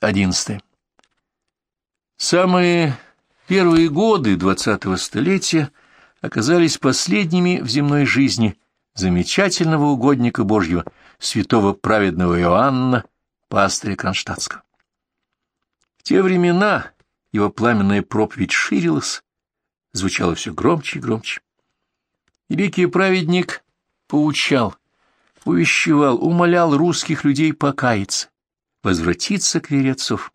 11. Самые первые годы двадцатого столетия оказались последними в земной жизни замечательного угодника Божьего, святого праведного Иоанна, пастыря Кронштадтского. В те времена его пламенная проповедь ширилась, звучала все громче и громче. Великий праведник поучал, увещевал, умолял русских людей покаяться, возвратиться к вере отцов.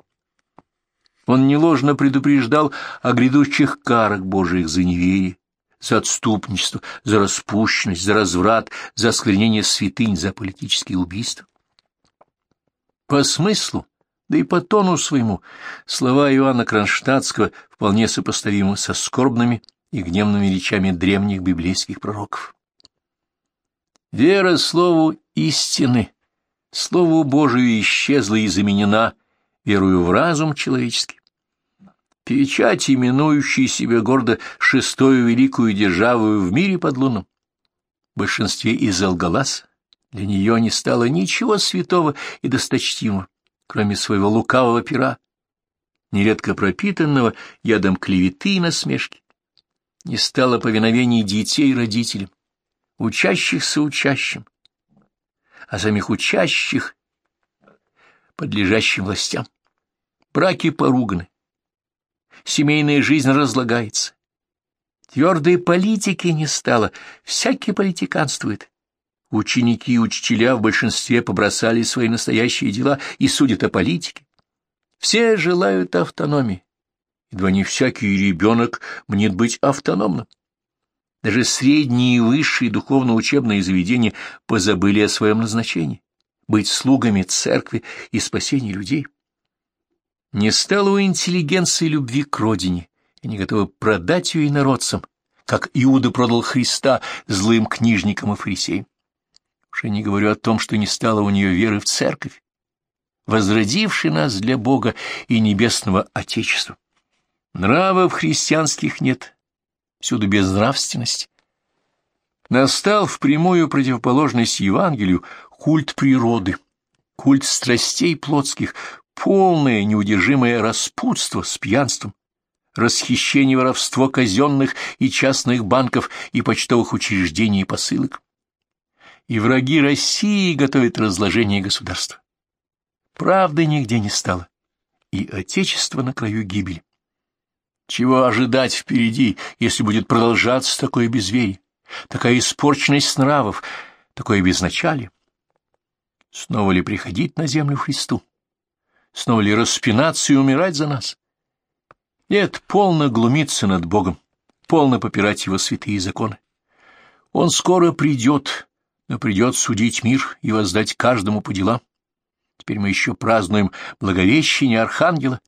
Он неложно предупреждал о грядущих карах Божиих за неверие, за отступничество, за распущенность, за разврат, за осквернение святынь, за политические убийства. По смыслу, да и по тону своему, слова Иоанна Кронштадтского вполне сопоставимы со скорбными и гневными речами древних библейских пророков. Вера слову истины, слову Божию исчезла и заменена верою в разум человеческий. Печать, именующая себя гордо шестою великую державою в мире под луном, в большинстве из Алгалас, для нее не стало ничего святого и досточтимого, кроме своего лукавого пера, нередко пропитанного ядом клеветы и насмешки. Не стало повиновений детей родителям, учащихся учащим, а самих учащих подлежащим властям. Браки поруганы, семейная жизнь разлагается. Твердой политики не стало, всякий политиканствует. Ученики и учителя в большинстве побросали свои настоящие дела и судят о политике. Все желают автономии. Едва не всякий ребенок мнит быть автономным. Даже средние и высшие духовно-учебные заведения позабыли о своем назначении — быть слугами церкви и спасения людей. Не стало у интеллигенции любви к родине, и не готовы продать ее инородцам, как Иуда продал Христа злым книжникам и фарисеям. Уж не говорю о том, что не стало у нее веры в церковь, возродивший нас для Бога и небесного Отечества. Нравов христианских нет, всюду безнравственность. Настал в прямую противоположность Евангелию культ природы, культ страстей плотских, полное неудержимое распутство с пьянством, расхищение воровство казенных и частных банков и почтовых учреждений и посылок. И враги России готовят разложение государства. Правды нигде не стало, и Отечество на краю гибели. Чего ожидать впереди, если будет продолжаться такое безверие, такая испорченность нравов, такое безначалие? Снова ли приходить на землю Христу? Снова ли распинаться и умирать за нас? Нет, полно глумиться над Богом, полно попирать Его святые законы. Он скоро придет, но придет судить мир и воздать каждому по делам. Теперь мы еще празднуем Благовещение Архангела,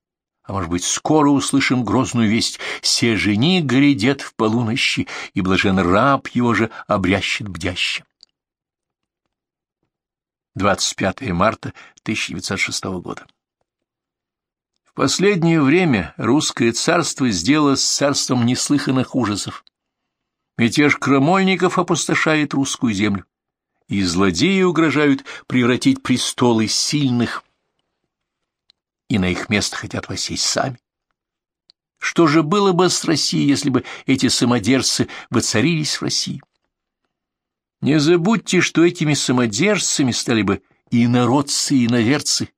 а может быть, скоро услышим грозную весть «Се жени грядет в полунощи, и блажен раб его же обрящет бдяще». 25 марта 1906 года. В последнее время русское царство сделалось царством неслыханных ужасов. Мятеж крамольников опустошает русскую землю, и злодеи угрожают превратить престолы сильных и на их место хотят воссесть сами. Что же было бы с Россией, если бы эти самодержцы воцарились в России? Не забудьте, что этими самодержцами стали бы и народцы, и иноверцы,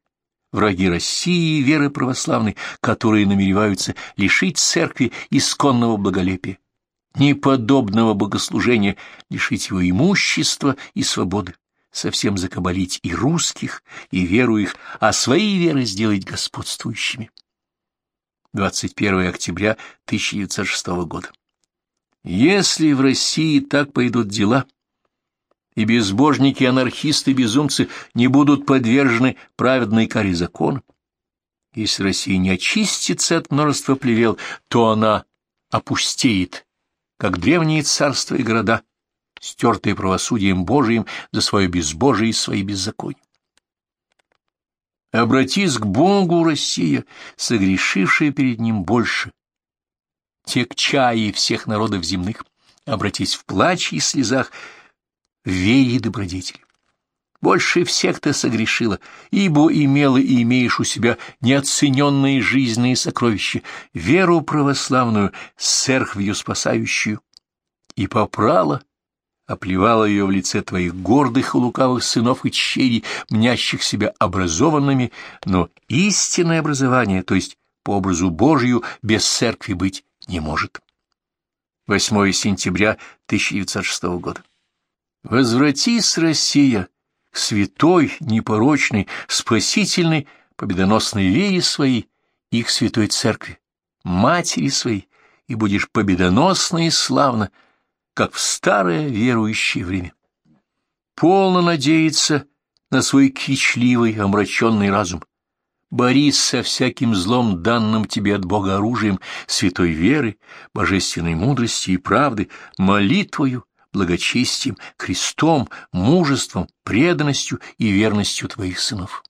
враги России и веры православной, которые намереваются лишить церкви исконного благолепия, неподобного богослужения, лишить его имущества и свободы совсем закабалить и русских, и веру их, а свои веры сделать господствующими. 21 октября 1906 года. Если в России так пойдут дела, и безбожники, анархисты, безумцы не будут подвержены праведной каре закона, если Россия не очистится от множества плевел, то она опустеет, как древние царства и города, стертые правосудием Божиим за свое безбожие и свои беззакония. Обратись к Богу, Россия, согрешившая перед Ним больше. Те к чае всех народов земных, обратись в плаче и слезах, в вере и добродетели. Больше всех ты согрешила, ибо имела и имеешь у себя неоцененные жизненные сокровища, веру православную, церковью спасающую, и попрала, оплевала ее в лице твоих гордых и лукавых сынов и черей, мнящих себя образованными, но истинное образование, то есть по образу Божию, без церкви быть не может. 8 сентября 1906 года. Возвратись, Россия, к святой, непорочной, спасительной, победоносной вере своей и к святой церкви, матери своей, и будешь победоносно и славно, как в старое верующее время. Полно надеяться на свой кичливый, омраченный разум. Борись со всяким злом, данным тебе от Бога оружием, святой веры, божественной мудрости и правды, молитвою, благочестием, крестом, мужеством, преданностью и верностью твоих сынов.